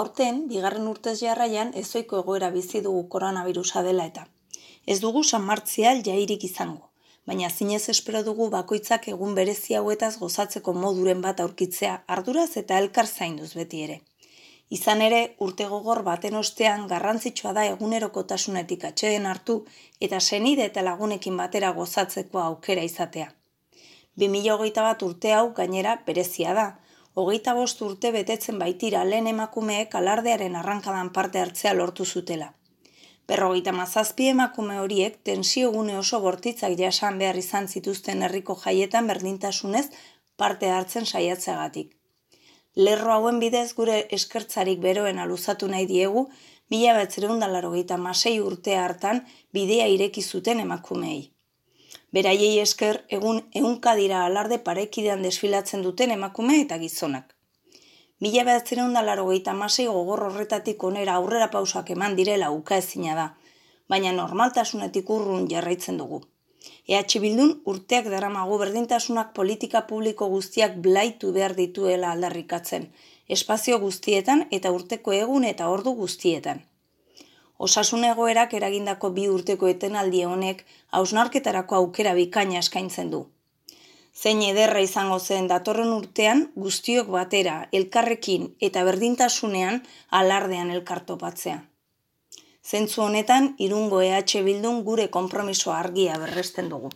Aurten, bigarren urtez jarraian, ezoiko egoera bizi dugu koronavirusa dela eta. Ez dugu San Martzial jairik izango, baina zinez espero dugu bakoitzak egun berezi hauetaz gozatzeko moduren bat aurkitzea arduraz eta elkar zainduz beti ere. Izan ere, urte gogor baten ostean garrantzitsua da egunerokotasunetik atxeden hartu eta senide eta lagunekin batera gozatzeko aukera izatea. 2008 bat urte hau gainera berezia da, hogeita bost urte betetzen baitira lehen emakumeek alardearen arrankadan parte hartzea lortu zutela. Berrogeita mazazpi emakume horiek tensio gune oso bortitzak jasan behar izan zituzten herriko jaietan berdintasunez parte hartzen saiatzeagatik. Lerro hauen bidez gure eskertzarik beroen aluzatu nahi diegu, mila betzerundan masei urte hartan bidea ireki zuten emakumeei. Beraiei esker egun ehunka dira alarde parekidean desfilatzen duten emakume eta gizonak. Mila behatzen da laro masei gogor horretatik onera aurrera pausak eman direla uka ezina da, baina normaltasunetik urrun jarraitzen dugu. EH Bildun urteak daramago berdintasunak politika publiko guztiak blaitu behar dituela aldarrikatzen, espazio guztietan eta urteko egun eta ordu guztietan. Osasun egoerak eragindako bi urteko etenaldi honek hausnarketarako aukera bikaina eskaintzen du. Zein ederra izango zen datorren urtean guztiok batera, elkarrekin eta berdintasunean alardean elkartopatzea. Zentzu honetan, irungo EH Bildun gure konpromiso argia berresten dugu.